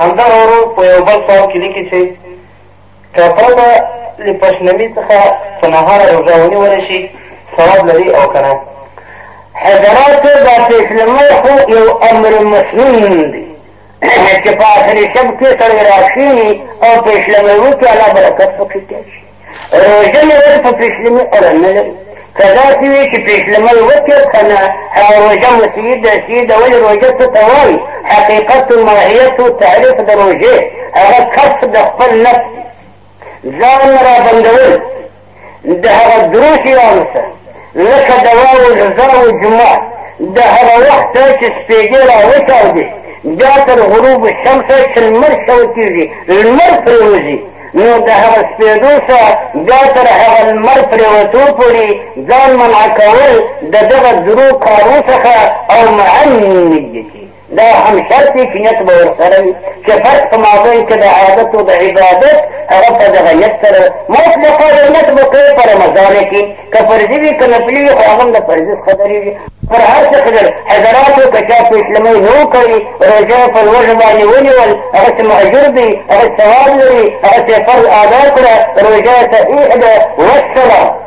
همدا ورو په یو بل سوال کې لیکي چې که پرته له پښنمي څخه په نهاره روژه ونیول شي ثواب لري او که نه حضرات دا پښنمي خو یو امر مسنون دی چې په آخري شب کې سړی راشي او پښنمي وکړي الله برکت پکې کوي روژه نیول په پیشلمي اړه نه لري که داسې وي چې پیشلمۍ وکړ که نه هغه روژه مسیح ده چې د ولې روژه څه ته وایي حقیقت و ماهیت و تعریف د روژې هغه کس د خپل نفس ځان را بندول د هغه درو شیانو سره لکه د واورو زر و جمعه د هغه وخته چې سپېږې را وچاودې بیا تر غروب شمسه چې لمر شوتېږي لمر پرېوځي نو د هغه سپېدو سره بیا تر هغه لمر پرېوتو پورې ځان منع کول د دغه درو کارو څخه او معن نږدې کېږي دا هم شرط دی چې نیت به ورسره وي چې فرق په مابین کې د عادت او د عبادت هغه په دغه نیت سره مطلقا د نیت به کوې په رمضان کې که فرضي وي که نفلي وي خو هغه هم د فرضي څخه درېږي پر هر څه قدر حضراتو که چا په اسلامي نه وکړي روژه یې په لوږه باندې ونیول هغه چې مأجور دی هغه ثواب لري هغه چې فرض ادا کړه روژه یې صحیح ده والسلام